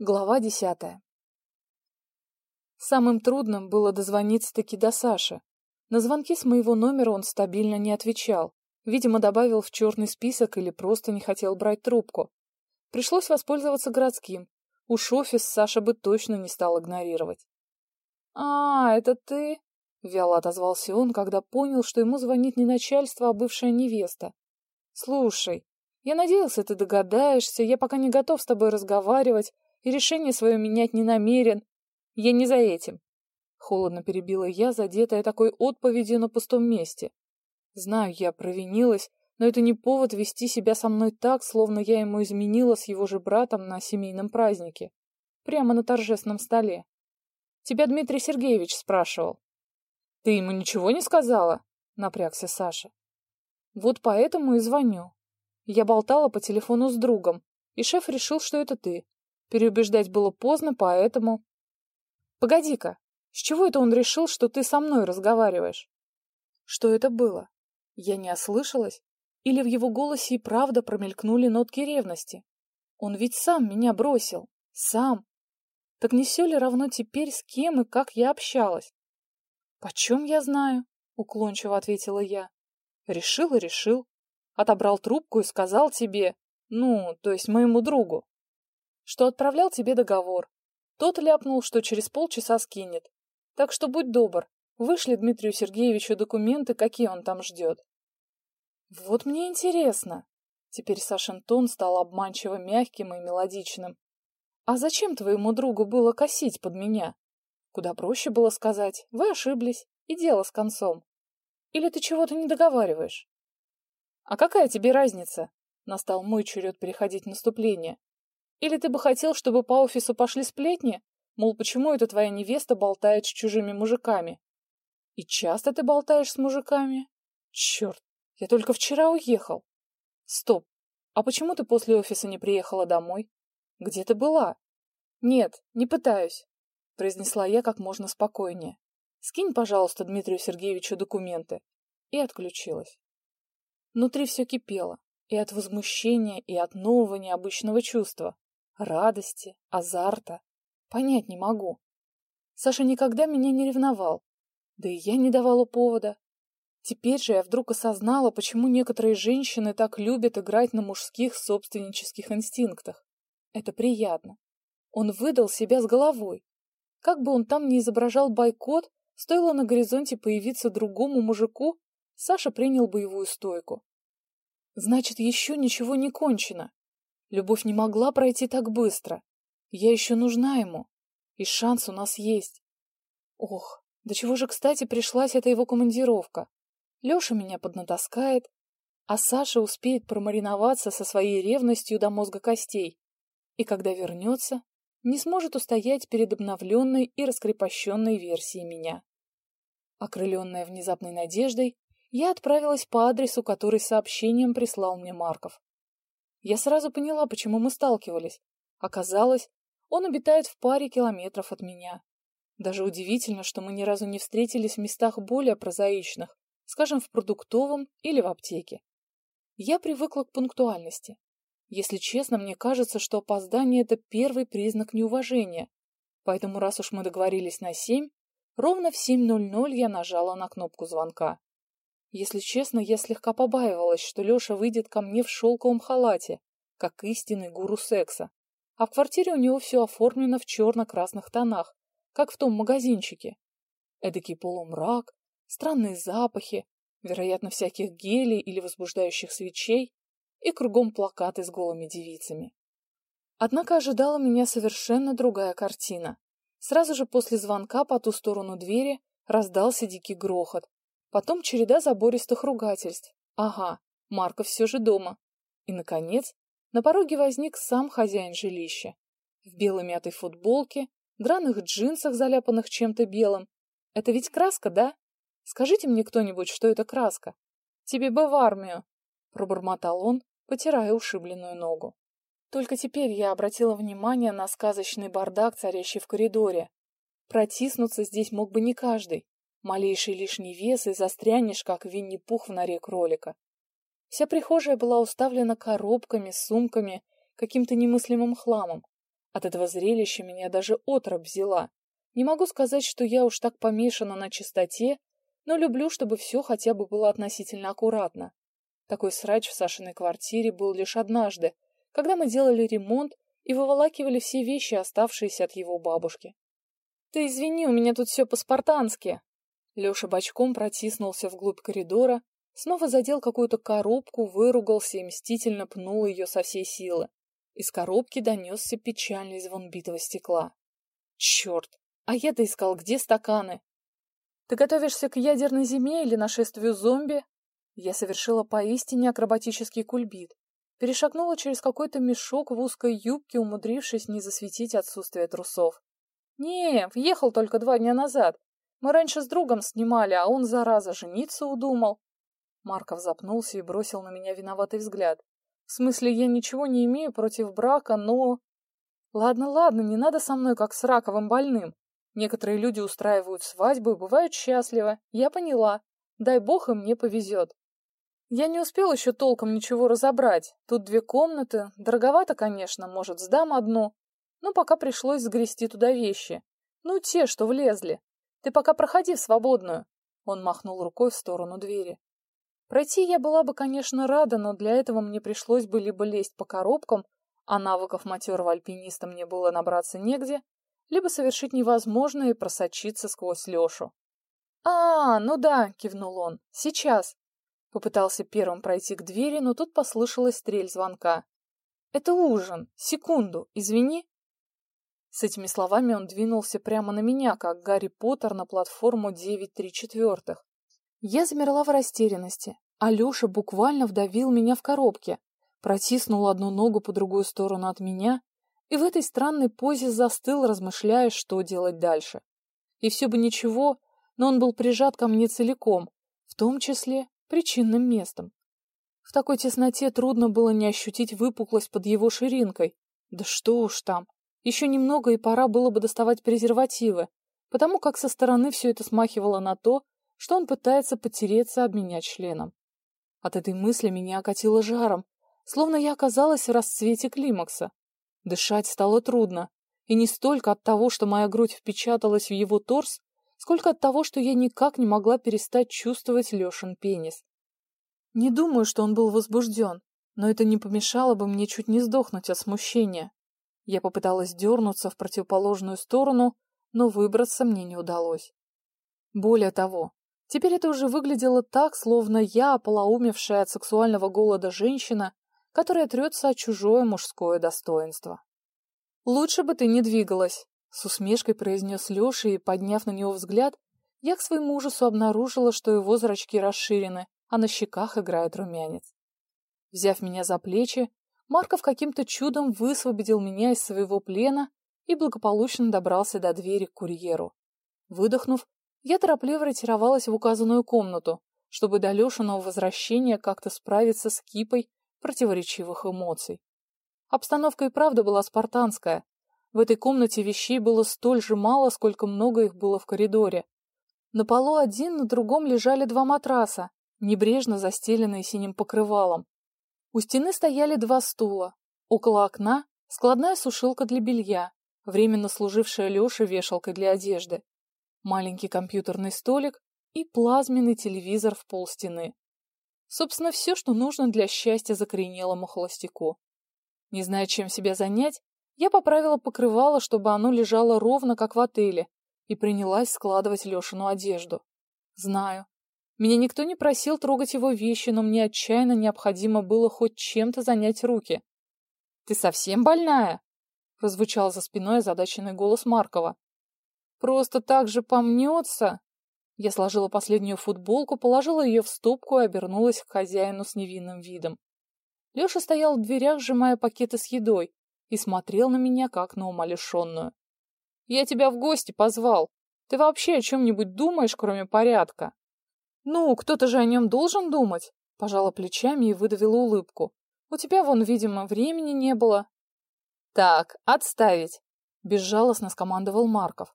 Глава десятая. Самым трудным было дозвониться-таки до Саши. На звонки с моего номера он стабильно не отвечал. Видимо, добавил в черный список или просто не хотел брать трубку. Пришлось воспользоваться городским. Уж офис Саша бы точно не стал игнорировать. «А, это ты?» — вяло отозвался он, когда понял, что ему звонит не начальство, а бывшая невеста. «Слушай, я надеялся, ты догадаешься, я пока не готов с тобой разговаривать, и решение свое менять не намерен. Я не за этим. Холодно перебила я, задетая такой отповедью на пустом месте. Знаю, я провинилась, но это не повод вести себя со мной так, словно я ему изменила с его же братом на семейном празднике. Прямо на торжественном столе. Тебя Дмитрий Сергеевич спрашивал. Ты ему ничего не сказала? Напрягся Саша. Вот поэтому и звоню. Я болтала по телефону с другом, и шеф решил, что это ты. Переубеждать было поздно, поэтому... Погоди-ка, с чего это он решил, что ты со мной разговариваешь? Что это было? Я не ослышалась? Или в его голосе и правда промелькнули нотки ревности? Он ведь сам меня бросил. Сам. Так не все ли равно теперь, с кем и как я общалась? Почем я знаю? Уклончиво ответила я. Решил и решил. Отобрал трубку и сказал тебе, ну, то есть моему другу что отправлял тебе договор. Тот ляпнул, что через полчаса скинет. Так что будь добр, вышли Дмитрию Сергеевичу документы, какие он там ждет. Вот мне интересно. Теперь Сашин тон стал обманчиво мягким и мелодичным. А зачем твоему другу было косить под меня? Куда проще было сказать, вы ошиблись, и дело с концом. Или ты чего-то не договариваешь? А какая тебе разница? Настал мой черед переходить в наступление. Или ты бы хотел, чтобы по офису пошли сплетни? Мол, почему эта твоя невеста болтает с чужими мужиками? И часто ты болтаешь с мужиками? Черт, я только вчера уехал. Стоп, а почему ты после офиса не приехала домой? Где ты была? Нет, не пытаюсь, произнесла я как можно спокойнее. Скинь, пожалуйста, Дмитрию Сергеевичу документы. И отключилась. Внутри все кипело. И от возмущения, и от нового необычного чувства радости, азарта. Понять не могу. Саша никогда меня не ревновал, да и я не давала повода. Теперь же я вдруг осознала, почему некоторые женщины так любят играть на мужских собственнических инстинктах. Это приятно. Он выдал себя с головой. Как бы он там ни изображал бойкот, стоило на горизонте появиться другому мужику, Саша принял боевую стойку. Значит, еще ничего не кончено. Любовь не могла пройти так быстро. Я еще нужна ему. И шанс у нас есть. Ох, до чего же, кстати, пришлась эта его командировка. Леша меня поднатаскает, а Саша успеет промариноваться со своей ревностью до мозга костей. И когда вернется, не сможет устоять перед обновленной и раскрепощенной версией меня. Окрыленная внезапной надеждой, я отправилась по адресу, который сообщением прислал мне Марков. Я сразу поняла, почему мы сталкивались. Оказалось, он обитает в паре километров от меня. Даже удивительно, что мы ни разу не встретились в местах более прозаичных, скажем, в продуктовом или в аптеке. Я привыкла к пунктуальности. Если честно, мне кажется, что опоздание — это первый признак неуважения. Поэтому, раз уж мы договорились на семь, ровно в 7.00 я нажала на кнопку звонка. Если честно, я слегка побаивалась, что Леша выйдет ко мне в шелковом халате, как истинный гуру секса. А в квартире у него все оформлено в черно-красных тонах, как в том магазинчике. Эдакий полумрак, странные запахи, вероятно, всяких гелей или возбуждающих свечей, и кругом плакаты с голыми девицами. Однако ожидала меня совершенно другая картина. Сразу же после звонка по ту сторону двери раздался дикий грохот, Потом череда забористых ругательств. Ага, Марков все же дома. И, наконец, на пороге возник сам хозяин жилища. В белой мятой футболке, драных джинсах, заляпанных чем-то белым. Это ведь краска, да? Скажите мне кто-нибудь, что это краска. Тебе бы в армию, пробормотал он, потирая ушибленную ногу. Только теперь я обратила внимание на сказочный бардак, царящий в коридоре. Протиснуться здесь мог бы не каждый. Малейший лишний вес и застрянешь, как Винни-Пух в норе кролика. Вся прихожая была уставлена коробками, сумками, каким-то немыслимым хламом. От этого зрелища меня даже отраб взяла. Не могу сказать, что я уж так помешана на чистоте, но люблю, чтобы все хотя бы было относительно аккуратно. Такой срач в Сашиной квартире был лишь однажды, когда мы делали ремонт и выволакивали все вещи, оставшиеся от его бабушки. «Ты извини, у меня тут все по-спартански!» Леша бочком протиснулся вглубь коридора, снова задел какую-то коробку, выругался и мстительно пнул ее со всей силы. Из коробки донесся печальный звон битого стекла. Черт! А я-то искал, где стаканы? Ты готовишься к ядерной зиме или нашествию зомби? Я совершила поистине акробатический кульбит. Перешагнула через какой-то мешок в узкой юбке, умудрившись не засветить отсутствие трусов. Не, въехал только два дня назад. Мы раньше с другом снимали, а он, зараза, жениться удумал. Марков запнулся и бросил на меня виноватый взгляд. В смысле, я ничего не имею против брака, но... Ладно, ладно, не надо со мной как с раковым больным. Некоторые люди устраивают свадьбу и бывают счастливы. Я поняла. Дай бог им мне повезет. Я не успел еще толком ничего разобрать. Тут две комнаты. Дороговато, конечно, может, сдам одну. Но пока пришлось сгрести туда вещи. Ну, те, что влезли. Ты пока проходи в свободную. Он махнул рукой в сторону двери. Пройти я была бы, конечно, рада, но для этого мне пришлось бы либо лезть по коробкам, а навыков матерого альпиниста мне было набраться негде, либо совершить невозможное и просочиться сквозь Лешу. «А, ну да», — кивнул он, — «сейчас». Попытался первым пройти к двери, но тут послышалась стрель звонка. «Это ужин. Секунду. Извини». С этими словами он двинулся прямо на меня, как Гарри Поттер на платформу 9 четвертых. Я замерла в растерянности. Алеша буквально вдавил меня в коробке, протиснул одну ногу по другую сторону от меня и в этой странной позе застыл, размышляя, что делать дальше. И все бы ничего, но он был прижат ко мне целиком, в том числе причинным местом. В такой тесноте трудно было не ощутить выпуклость под его ширинкой. Да что уж там. Еще немного, и пора было бы доставать презервативы, потому как со стороны все это смахивало на то, что он пытается потереться об меня членом. От этой мысли меня окатило жаром, словно я оказалась в расцвете климакса. Дышать стало трудно, и не столько от того, что моя грудь впечаталась в его торс, сколько от того, что я никак не могла перестать чувствовать Лешин пенис. Не думаю, что он был возбужден, но это не помешало бы мне чуть не сдохнуть от смущения. Я попыталась дернуться в противоположную сторону, но выбраться мне не удалось. Более того, Теперь это уже выглядело так, словно я, полоумевшая от сексуального голода женщина, которая трется о чужое мужское достоинство. «Лучше бы ты не двигалась», — с усмешкой произнес Леша, и, подняв на него взгляд, я к своему ужасу обнаружила, что его зрачки расширены, а на щеках играет румянец. Взяв меня за плечи, Марков каким-то чудом высвободил меня из своего плена и благополучно добрался до двери к курьеру. Выдохнув, я торопливо ретировалась в указанную комнату, чтобы до Лешиного возвращения как-то справиться с кипой противоречивых эмоций. Обстановка и правда была спартанская. В этой комнате вещей было столь же мало, сколько много их было в коридоре. На полу один, на другом лежали два матраса, небрежно застеленные синим покрывалом. У стены стояли два стула. Около окна складная сушилка для белья, временно служившая Леше вешалкой для одежды маленький компьютерный столик и плазменный телевизор в полстены. Собственно, все, что нужно для счастья закоренелому холостяку. Не зная, чем себя занять, я поправила покрывало, чтобы оно лежало ровно, как в отеле, и принялась складывать Лешину одежду. Знаю. Меня никто не просил трогать его вещи, но мне отчаянно необходимо было хоть чем-то занять руки. «Ты совсем больная?» — прозвучал за спиной озадаченный голос Маркова. Просто так же помнется. Я сложила последнюю футболку, положила ее в стопку и обернулась к хозяину с невинным видом. Леша стоял в дверях, сжимая пакеты с едой, и смотрел на меня, как на умалишенную. «Я тебя в гости позвал. Ты вообще о чем-нибудь думаешь, кроме порядка?» «Ну, кто-то же о нем должен думать», — пожала плечами и выдавила улыбку. «У тебя, вон, видимо, времени не было». «Так, отставить», — безжалостно скомандовал Марков.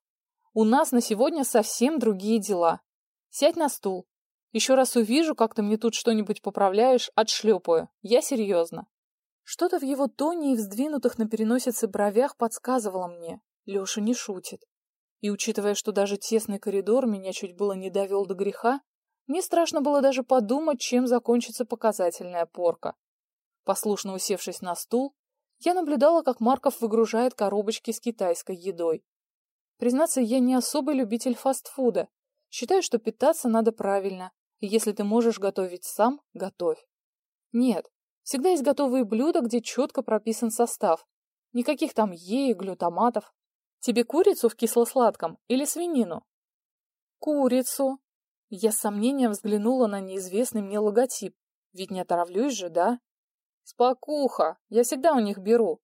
У нас на сегодня совсем другие дела. Сядь на стул. Еще раз увижу, как ты мне тут что-нибудь поправляешь, отшлепаю. Я серьезно. Что-то в его тоне и вздвинутых на переносице бровях подсказывало мне. Леша не шутит. И учитывая, что даже тесный коридор меня чуть было не довел до греха, мне страшно было даже подумать, чем закончится показательная порка. Послушно усевшись на стул, я наблюдала, как Марков выгружает коробочки с китайской едой. Признаться, я не особый любитель фастфуда. Считаю, что питаться надо правильно, и если ты можешь готовить сам, готовь. Нет, всегда есть готовые блюда, где четко прописан состав. Никаких там е глютаматов. Тебе курицу в кисло-сладком или свинину? Курицу. Я с сомнением взглянула на неизвестный мне логотип. Ведь не отравлюсь же, да? Спокуха, я всегда у них беру.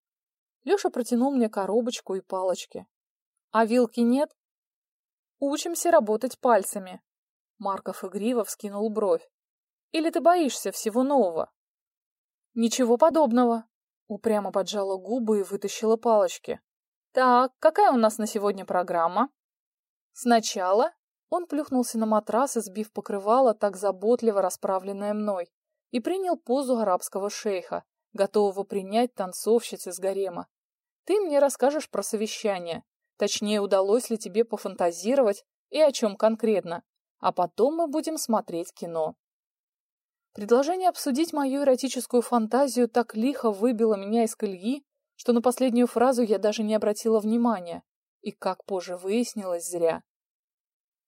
Леша протянул мне коробочку и палочки. А вилки нет? Учимся работать пальцами. Марков игриво вскинул бровь. Или ты боишься всего нового? Ничего подобного. Упрямо поджала губы и вытащила палочки. Так, какая у нас на сегодня программа? Сначала он плюхнулся на матрас, избив покрывало, так заботливо расправленное мной, и принял позу арабского шейха, готового принять танцовщицы с гарема. Ты мне расскажешь про совещание, точнее, удалось ли тебе пофантазировать и о чем конкретно, а потом мы будем смотреть кино. Предложение обсудить мою эротическую фантазию так лихо выбило меня из колеи, что на последнюю фразу я даже не обратила внимания. И, как позже выяснилось, зря.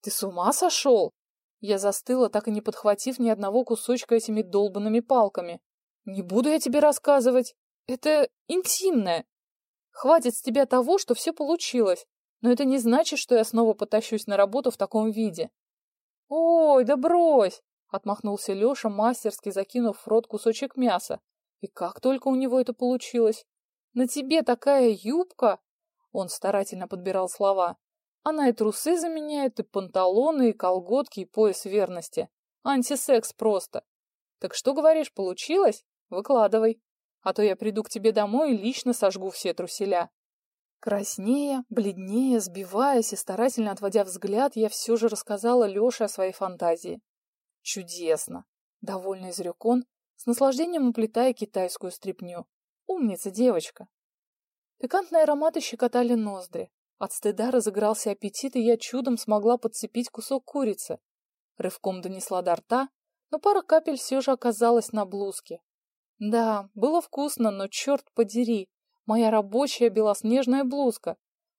«Ты с ума сошел?» Я застыла, так и не подхватив ни одного кусочка этими долбанными палками. «Не буду я тебе рассказывать. Это интимное. Хватит с тебя того, что все получилось, но это не значит, что я снова потащусь на работу в таком виде». «Ой, да брось!» — отмахнулся Леша, мастерски закинув в рот кусочек мяса. «И как только у него это получилось? На тебе такая юбка!» Он старательно подбирал слова. Она и трусы заменяет, и панталоны, и колготки, и пояс верности. Антисекс просто. Так что, говоришь, получилось? Выкладывай. А то я приду к тебе домой и лично сожгу все труселя. Краснея, бледнее, сбиваясь и старательно отводя взгляд, я все же рассказала Леше о своей фантазии. Чудесно! Довольно изрек он, с наслаждением уплетая китайскую стряпню. Умница девочка! Пикантные ароматы щекотали ноздри. От стыда разыгрался аппетит, и я чудом смогла подцепить кусок курицы. Рывком донесла до рта, но пара капель все же оказалась на блузке. Да, было вкусно, но черт подери, моя рабочая белоснежная блузка.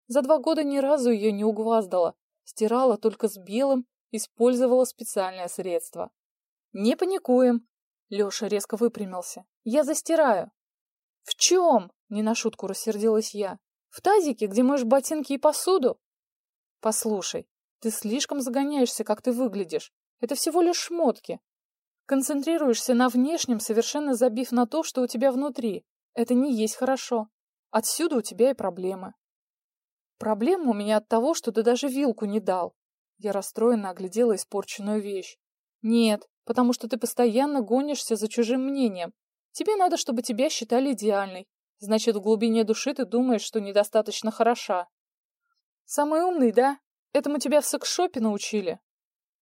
За два года ни разу ее не угваздала, стирала только с белым, использовала специальное средство. «Не паникуем!» Леша резко выпрямился. «Я застираю!» «В чем?» — не на шутку рассердилась я. В тазике, где моешь ботинки и посуду? Послушай, ты слишком загоняешься, как ты выглядишь. Это всего лишь шмотки. Концентрируешься на внешнем, совершенно забив на то, что у тебя внутри. Это не есть хорошо. Отсюда у тебя и проблемы. Проблема у меня от того, что ты даже вилку не дал. Я расстроенно оглядела испорченную вещь. Нет, потому что ты постоянно гонишься за чужим мнением. Тебе надо, чтобы тебя считали идеальной, Значит, в глубине души ты думаешь, что недостаточно хороша. Самый умный, да? Этому тебя в секс-шопе научили?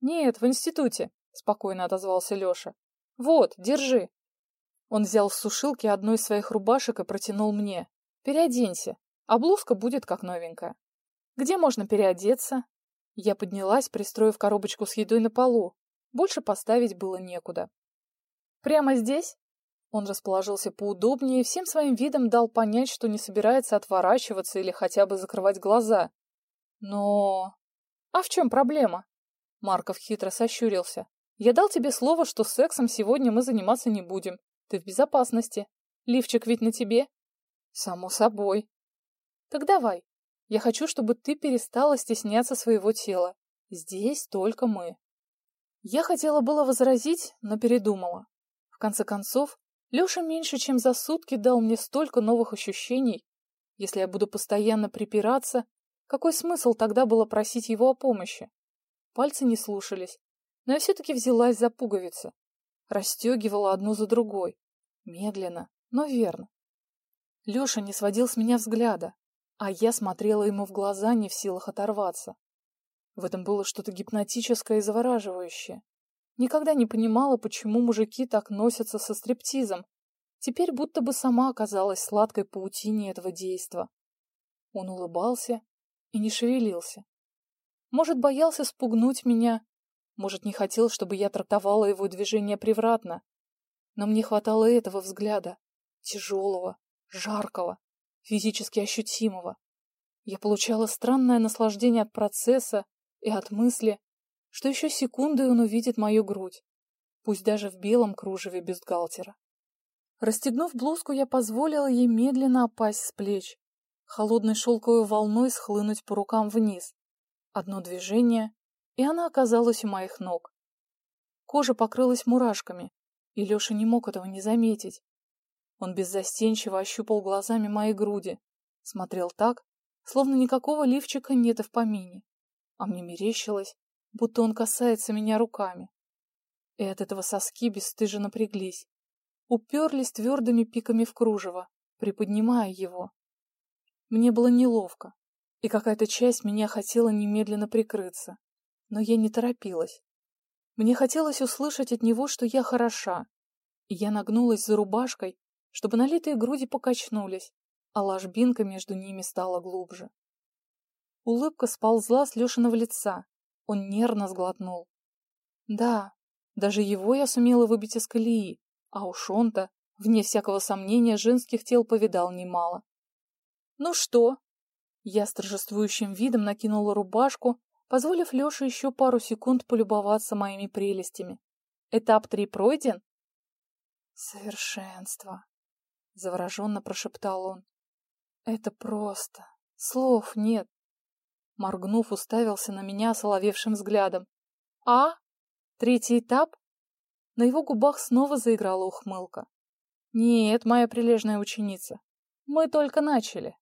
Нет, в институте, спокойно отозвался Леша. Вот, держи. Он взял с сушилки одну из своих рубашек и протянул мне. Переоденься, а блузка будет как новенькая. Где можно переодеться? Я поднялась, пристроив коробочку с едой на полу. Больше поставить было некуда. Прямо здесь? Он расположился поудобнее и всем своим видом дал понять, что не собирается отворачиваться или хотя бы закрывать глаза. Но... А в чем проблема? Марков хитро сощурился. Я дал тебе слово, что сексом сегодня мы заниматься не будем. Ты в безопасности. Лифчик ведь на тебе? Само собой. Так давай. Я хочу, чтобы ты перестала стесняться своего тела. Здесь только мы. Я хотела было возразить, но передумала. В конце концов, Леша меньше чем за сутки дал мне столько новых ощущений. Если я буду постоянно припираться, какой смысл тогда было просить его о помощи? Пальцы не слушались, но я все-таки взялась за пуговицы. Расстегивала одну за другой. Медленно, но верно. Леша не сводил с меня взгляда, а я смотрела ему в глаза, не в силах оторваться. В этом было что-то гипнотическое и завораживающее. Никогда не понимала, почему мужики так носятся со стриптизом. теперь будто бы сама оказалась сладкой паутине этого действа. Он улыбался и не шевелился. Может, боялся спугнуть меня, может, не хотел, чтобы я трактовала его движение превратно. Но мне хватало этого взгляда, тяжелого, жаркого, физически ощутимого. Я получала странное наслаждение от процесса и от мысли, что еще секунды он увидит мою грудь, пусть даже в белом кружеве бюстгальтера. Расстегнув блузку, я позволила ей медленно опасть с плеч, холодной шелковой волной схлынуть по рукам вниз. Одно движение, и она оказалась у моих ног. Кожа покрылась мурашками, и Леша не мог этого не заметить. Он беззастенчиво ощупал глазами мои груди, смотрел так, словно никакого лифчика нет и в помине, а мне мерещилось, будто он касается меня руками. И от этого соски бесстыжо напряглись, уперлись твердыми пиками в кружево, приподнимая его. Мне было неловко, и какая-то часть меня хотела немедленно прикрыться, но я не торопилась. Мне хотелось услышать от него, что я хороша, и я нагнулась за рубашкой, чтобы налитые груди покачнулись, а ложбинка между ними стала глубже. Улыбка сползла с Лешиного лица, он нервно сглотнул. Да, даже его я сумела выбить из колеи, а уж он-то, вне всякого сомнения, женских тел повидал немало. «Ну что?» Я с торжествующим видом накинула рубашку, позволив Леше еще пару секунд полюбоваться моими прелестями. «Этап три пройден?» «Совершенство!» — завороженно прошептал он. «Это просто. Слов нет». Моргнув, уставился на меня соловевшим взглядом. «А? Третий этап?» На его губах снова заиграла ухмылка. «Нет, моя прилежная ученица, мы только начали».